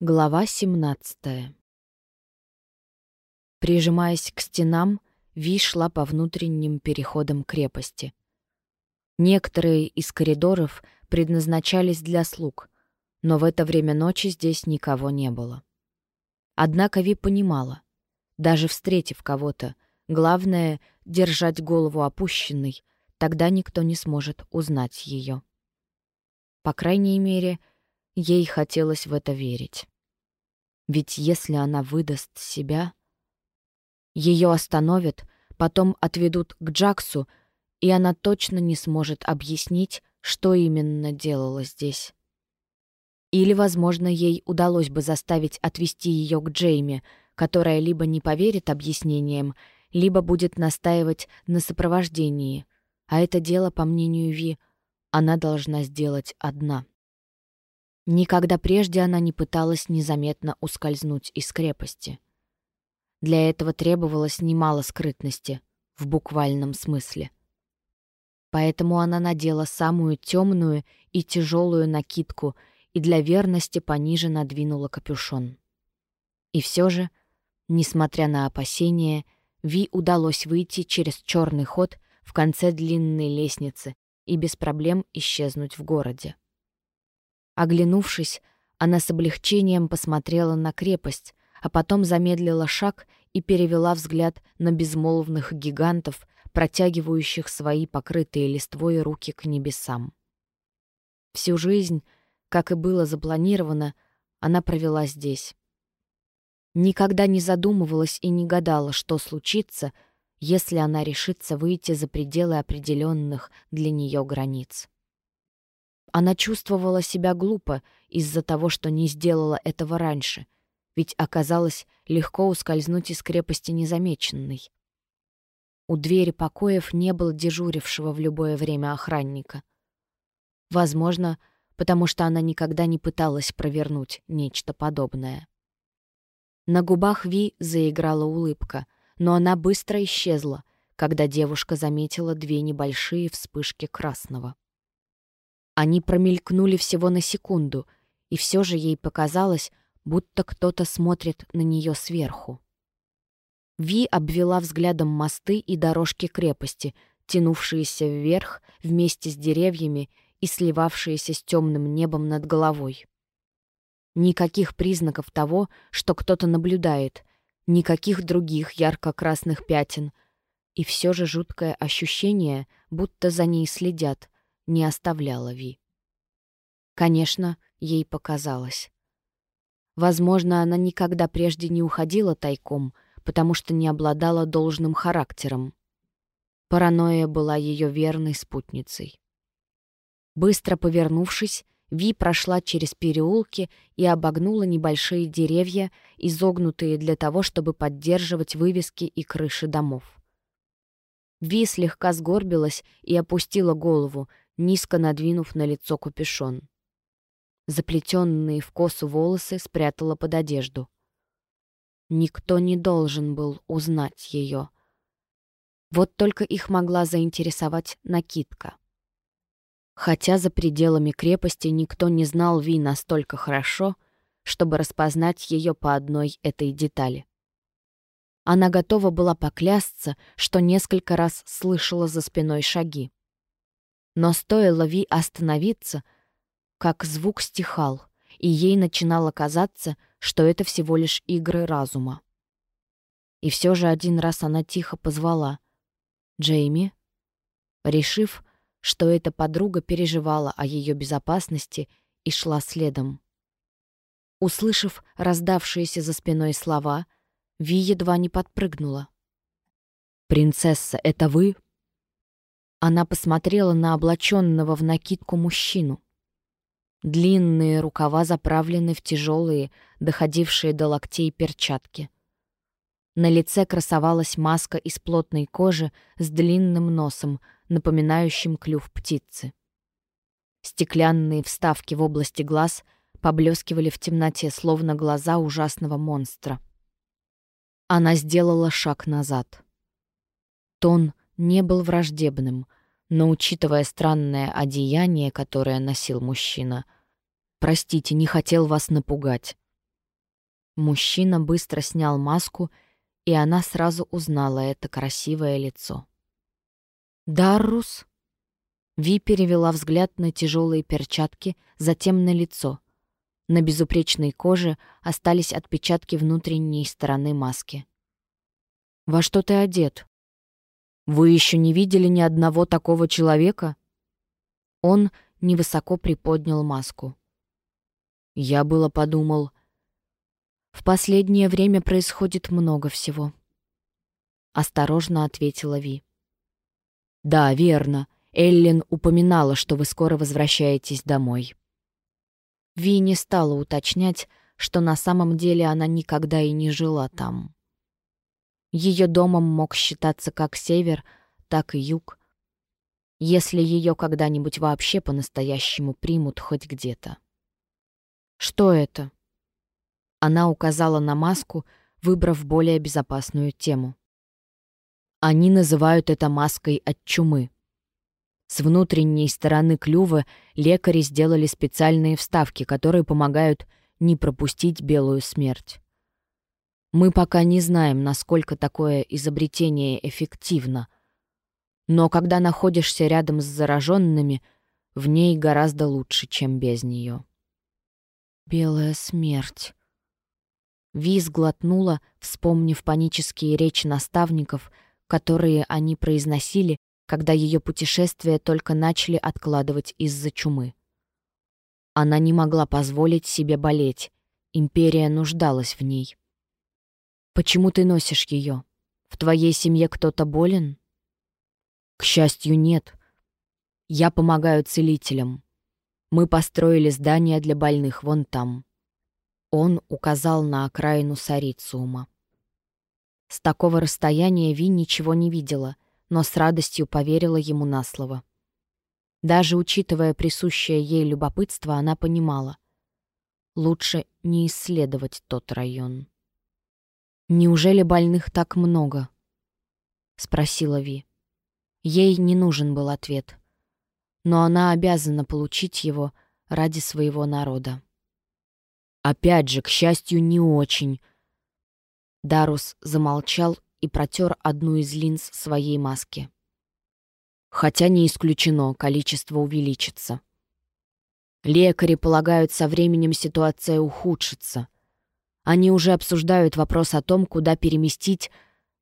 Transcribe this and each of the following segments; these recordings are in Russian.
Глава 17 Прижимаясь к стенам, Ви шла по внутренним переходам крепости. Некоторые из коридоров предназначались для слуг, но в это время ночи здесь никого не было. Однако Ви понимала, даже встретив кого-то, главное — держать голову опущенной, тогда никто не сможет узнать ее. По крайней мере, ей хотелось в это верить. Ведь если она выдаст себя, ее остановят, потом отведут к Джаксу, и она точно не сможет объяснить, что именно делала здесь. Или, возможно, ей удалось бы заставить отвести ее к Джейми, которая либо не поверит объяснениям, либо будет настаивать на сопровождении, а это дело, по мнению Ви, она должна сделать одна. Никогда прежде она не пыталась незаметно ускользнуть из крепости. Для этого требовалось немало скрытности, в буквальном смысле. Поэтому она надела самую темную и тяжелую накидку и для верности пониже надвинула капюшон. И все же, несмотря на опасения, Ви удалось выйти через черный ход в конце длинной лестницы и без проблем исчезнуть в городе. Оглянувшись, она с облегчением посмотрела на крепость, а потом замедлила шаг и перевела взгляд на безмолвных гигантов, протягивающих свои покрытые листвой руки к небесам. Всю жизнь, как и было запланировано, она провела здесь. Никогда не задумывалась и не гадала, что случится, если она решится выйти за пределы определенных для нее границ. Она чувствовала себя глупо из-за того, что не сделала этого раньше, ведь оказалось легко ускользнуть из крепости незамеченной. У двери покоев не было дежурившего в любое время охранника. Возможно, потому что она никогда не пыталась провернуть нечто подобное. На губах Ви заиграла улыбка, но она быстро исчезла, когда девушка заметила две небольшие вспышки красного. Они промелькнули всего на секунду, и все же ей показалось, будто кто-то смотрит на нее сверху. Ви обвела взглядом мосты и дорожки крепости, тянувшиеся вверх вместе с деревьями и сливавшиеся с темным небом над головой. Никаких признаков того, что кто-то наблюдает, никаких других ярко-красных пятен, и все же жуткое ощущение, будто за ней следят, не оставляла Ви. Конечно, ей показалось. Возможно, она никогда прежде не уходила тайком, потому что не обладала должным характером. Паранойя была ее верной спутницей. Быстро повернувшись, Ви прошла через переулки и обогнула небольшие деревья, изогнутые для того, чтобы поддерживать вывески и крыши домов. Ви слегка сгорбилась и опустила голову, низко надвинув на лицо капюшон. Заплетенные в косу волосы спрятала под одежду. Никто не должен был узнать ее. Вот только их могла заинтересовать накидка. Хотя за пределами крепости никто не знал Ви настолько хорошо, чтобы распознать ее по одной этой детали. Она готова была поклясться, что несколько раз слышала за спиной шаги. Но стоило Ви остановиться, как звук стихал, и ей начинало казаться, что это всего лишь игры разума. И все же один раз она тихо позвала «Джейми», решив, что эта подруга переживала о ее безопасности и шла следом. Услышав раздавшиеся за спиной слова, Ви едва не подпрыгнула. «Принцесса, это вы?» Она посмотрела на облаченного в накидку мужчину. Длинные рукава заправлены в тяжелые, доходившие до локтей перчатки. На лице красовалась маска из плотной кожи с длинным носом, напоминающим клюв птицы. Стеклянные вставки в области глаз поблескивали в темноте, словно глаза ужасного монстра. Она сделала шаг назад. Тон — не был враждебным, но, учитывая странное одеяние, которое носил мужчина, «Простите, не хотел вас напугать». Мужчина быстро снял маску, и она сразу узнала это красивое лицо. «Даррус?» Ви перевела взгляд на тяжелые перчатки, затем на лицо. На безупречной коже остались отпечатки внутренней стороны маски. «Во что ты одет? Вы еще не видели ни одного такого человека?» Он невысоко приподнял маску. Я было подумал, в последнее время происходит много всего. Осторожно ответила Ви. Да, верно. Эллен упоминала, что вы скоро возвращаетесь домой. Ви не стала уточнять, что на самом деле она никогда и не жила там. Ее домом мог считаться как север, так и юг, если ее когда-нибудь вообще по-настоящему примут хоть где-то. «Что это?» Она указала на маску, выбрав более безопасную тему. Они называют это маской от чумы. С внутренней стороны клюва лекари сделали специальные вставки, которые помогают не пропустить белую смерть. Мы пока не знаем, насколько такое изобретение эффективно. Но когда находишься рядом с зараженными, в ней гораздо лучше, чем без нее. «Белая смерть», Ви сглотнула, вспомнив панические речи наставников, которые они произносили, когда ее путешествия только начали откладывать из-за чумы. Она не могла позволить себе болеть, империя нуждалась в ней. «Почему ты носишь ее? В твоей семье кто-то болен?» «К счастью, нет. Я помогаю целителям. Мы построили здание для больных вон там». Он указал на окраину Сарициума. С такого расстояния Ви ничего не видела, но с радостью поверила ему на слово. Даже учитывая присущее ей любопытство, она понимала. Лучше не исследовать тот район. «Неужели больных так много?» — спросила Ви. Ей не нужен был ответ, но она обязана получить его ради своего народа. Опять же, к счастью, не очень. Дарус замолчал и протер одну из линз своей маски. Хотя не исключено, количество увеличится. Лекари полагают, со временем ситуация ухудшится. Они уже обсуждают вопрос о том, куда переместить,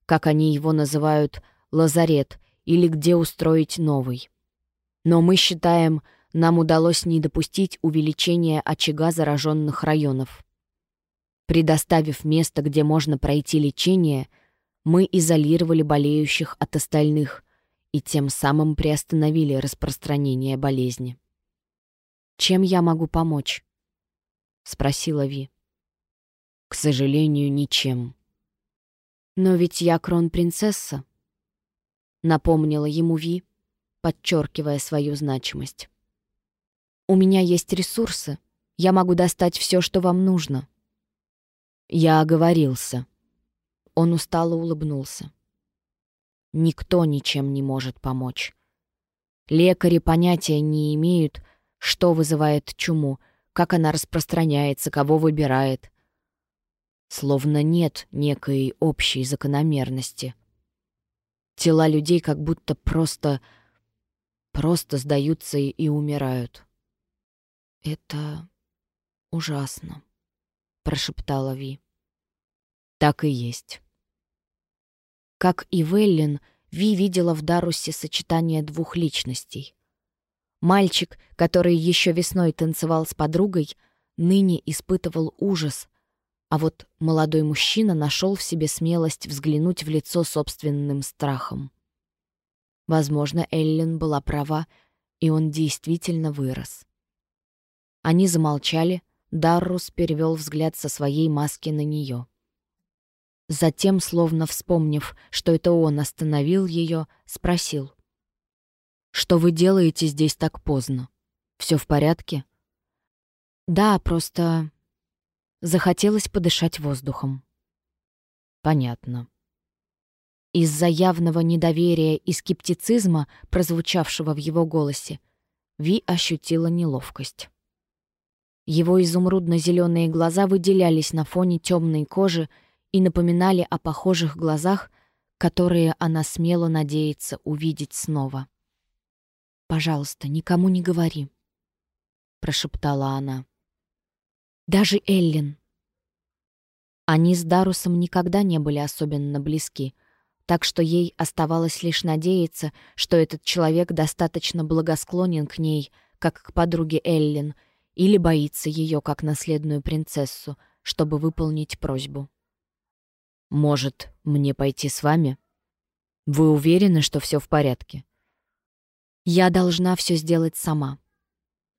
как они его называют, лазарет, или где устроить новый. Но мы считаем, нам удалось не допустить увеличения очага зараженных районов. Предоставив место, где можно пройти лечение, мы изолировали болеющих от остальных и тем самым приостановили распространение болезни. «Чем я могу помочь?» — спросила Ви. «К сожалению, ничем». «Но ведь я кронпринцесса», — напомнила ему Ви, подчеркивая свою значимость. У меня есть ресурсы. Я могу достать все, что вам нужно». Я оговорился. Он устало улыбнулся. Никто ничем не может помочь. Лекари понятия не имеют, что вызывает чуму, как она распространяется, кого выбирает. Словно нет некой общей закономерности. Тела людей как будто просто... просто сдаются и умирают. «Это ужасно», — прошептала Ви. «Так и есть». Как и Веллин, Ви видела в Дарусе сочетание двух личностей. Мальчик, который еще весной танцевал с подругой, ныне испытывал ужас, а вот молодой мужчина нашел в себе смелость взглянуть в лицо собственным страхом. Возможно, Эллен была права, и он действительно вырос. Они замолчали, Даррус перевел взгляд со своей маски на нее. Затем, словно вспомнив, что это он остановил ее, спросил. «Что вы делаете здесь так поздно? Все в порядке?» «Да, просто...» Захотелось подышать воздухом. «Понятно». Из-за явного недоверия и скептицизма, прозвучавшего в его голосе, Ви ощутила неловкость. Его изумрудно-зеленые глаза выделялись на фоне темной кожи и напоминали о похожих глазах, которые она смело надеется увидеть снова. «Пожалуйста, никому не говори», — прошептала она. «Даже Эллен». Они с Дарусом никогда не были особенно близки, так что ей оставалось лишь надеяться, что этот человек достаточно благосклонен к ней, как к подруге Эллен, или боится ее как наследную принцессу, чтобы выполнить просьбу. «Может, мне пойти с вами? Вы уверены, что все в порядке?» «Я должна все сделать сама.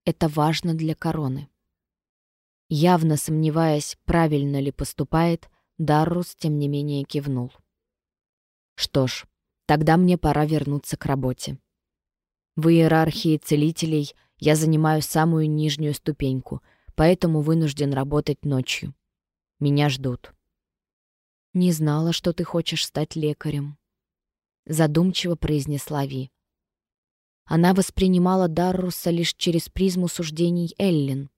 Это важно для короны». Явно сомневаясь, правильно ли поступает, Даррус, тем не менее, кивнул. «Что ж, тогда мне пора вернуться к работе. В иерархии целителей я занимаю самую нижнюю ступеньку, поэтому вынужден работать ночью. Меня ждут. «Не знала, что ты хочешь стать лекарем», — задумчиво произнесла Ви. Она воспринимала Дарруса лишь через призму суждений Эллен.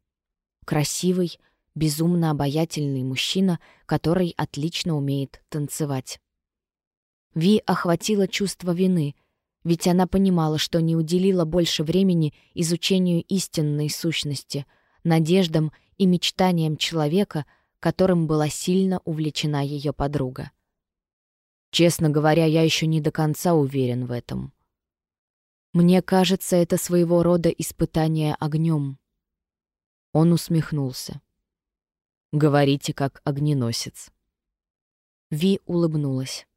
Красивый, безумно обаятельный мужчина, который отлично умеет танцевать. Ви охватило чувство вины — ведь она понимала, что не уделила больше времени изучению истинной сущности, надеждам и мечтаниям человека, которым была сильно увлечена ее подруга. Честно говоря, я еще не до конца уверен в этом. Мне кажется, это своего рода испытание огнем. Он усмехнулся. «Говорите, как огненосец». Ви улыбнулась.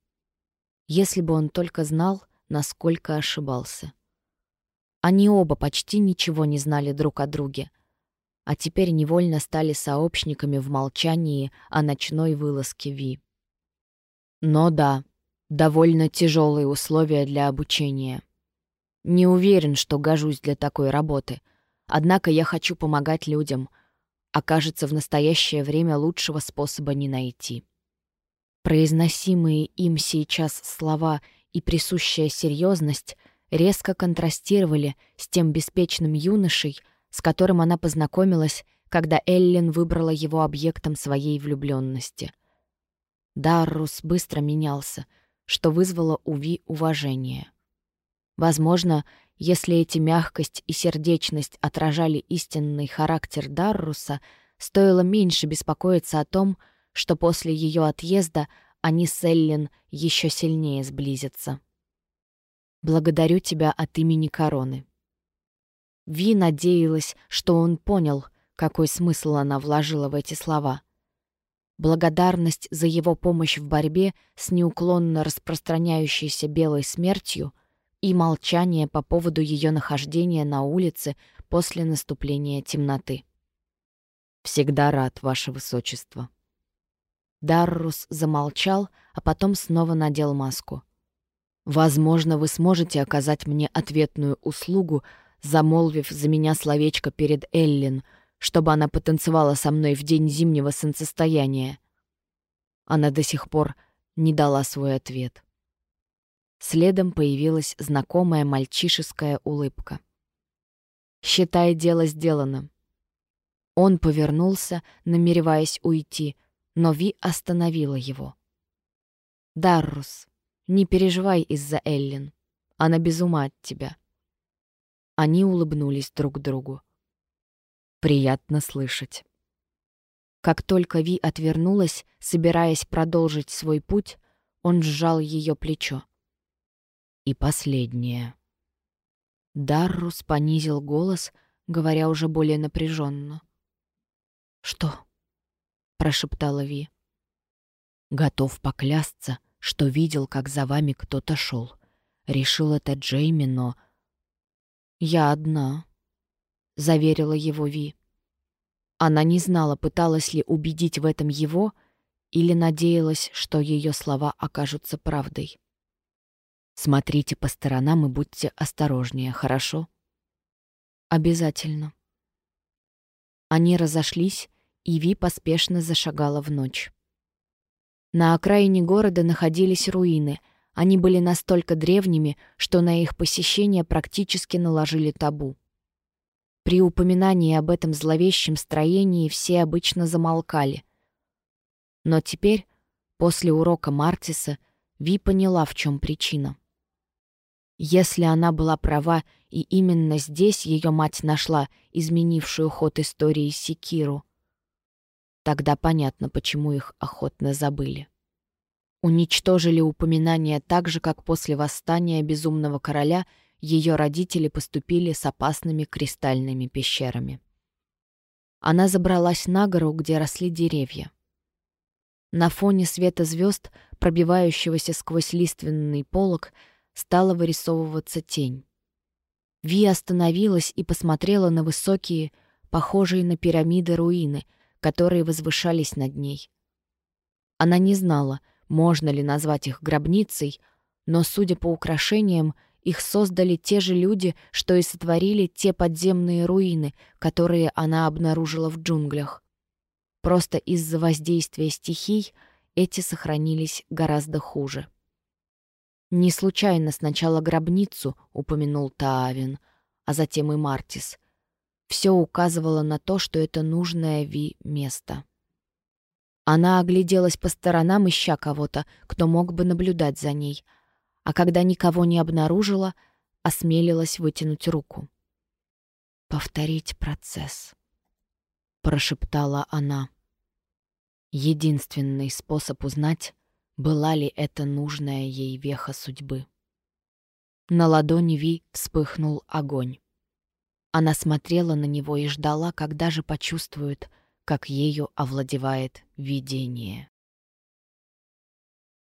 Если бы он только знал, насколько ошибался. Они оба почти ничего не знали друг о друге, а теперь невольно стали сообщниками в молчании о ночной вылазке Ви. Но да, довольно тяжелые условия для обучения. Не уверен, что гожусь для такой работы, однако я хочу помогать людям, а кажется, в настоящее время лучшего способа не найти. Произносимые им сейчас слова — и присущая серьезность резко контрастировали с тем беспечным юношей, с которым она познакомилась, когда Эллен выбрала его объектом своей влюбленности. Даррус быстро менялся, что вызвало у Ви уважение. Возможно, если эти мягкость и сердечность отражали истинный характер Дарруса, стоило меньше беспокоиться о том, что после ее отъезда они с Эллен еще сильнее сблизятся. Благодарю тебя от имени короны. Ви надеялась, что он понял, какой смысл она вложила в эти слова. Благодарность за его помощь в борьбе с неуклонно распространяющейся белой смертью и молчание по поводу ее нахождения на улице после наступления темноты. «Всегда рад, Ваше Высочество», Даррус замолчал, а потом снова надел маску. «Возможно, вы сможете оказать мне ответную услугу, замолвив за меня словечко перед Эллен, чтобы она потанцевала со мной в день зимнего солнцестояния». Она до сих пор не дала свой ответ. Следом появилась знакомая мальчишеская улыбка. «Считай, дело сделано». Он повернулся, намереваясь уйти — но Ви остановила его. «Даррус, не переживай из-за Эллен. Она без ума от тебя». Они улыбнулись друг другу. «Приятно слышать». Как только Ви отвернулась, собираясь продолжить свой путь, он сжал ее плечо. И последнее. Даррус понизил голос, говоря уже более напряженно. «Что?» прошептала Ви. Готов поклясться, что видел, как за вами кто-то шел. Решил это Джейми, но... Я одна, заверила его Ви. Она не знала, пыталась ли убедить в этом его или надеялась, что ее слова окажутся правдой. Смотрите по сторонам и будьте осторожнее, хорошо? Обязательно. Они разошлись, и Ви поспешно зашагала в ночь. На окраине города находились руины. Они были настолько древними, что на их посещение практически наложили табу. При упоминании об этом зловещем строении все обычно замолкали. Но теперь, после урока Мартиса, Ви поняла, в чем причина. Если она была права, и именно здесь ее мать нашла изменившую ход истории Секиру, тогда понятно, почему их охотно забыли. Уничтожили упоминания так же, как после восстания Безумного Короля ее родители поступили с опасными кристальными пещерами. Она забралась на гору, где росли деревья. На фоне света звезд, пробивающегося сквозь лиственный полог, стала вырисовываться тень. Ви остановилась и посмотрела на высокие, похожие на пирамиды руины, которые возвышались над ней. Она не знала, можно ли назвать их гробницей, но, судя по украшениям, их создали те же люди, что и сотворили те подземные руины, которые она обнаружила в джунглях. Просто из-за воздействия стихий эти сохранились гораздо хуже. Не случайно сначала гробницу упомянул Таавин, а затем и Мартис. Все указывало на то, что это нужное Ви место. Она огляделась по сторонам, ища кого-то, кто мог бы наблюдать за ней, а когда никого не обнаружила, осмелилась вытянуть руку. «Повторить процесс», — прошептала она. Единственный способ узнать, была ли это нужная ей веха судьбы. На ладони Ви вспыхнул огонь. Она смотрела на него и ждала, когда же почувствует, как ею овладевает видение.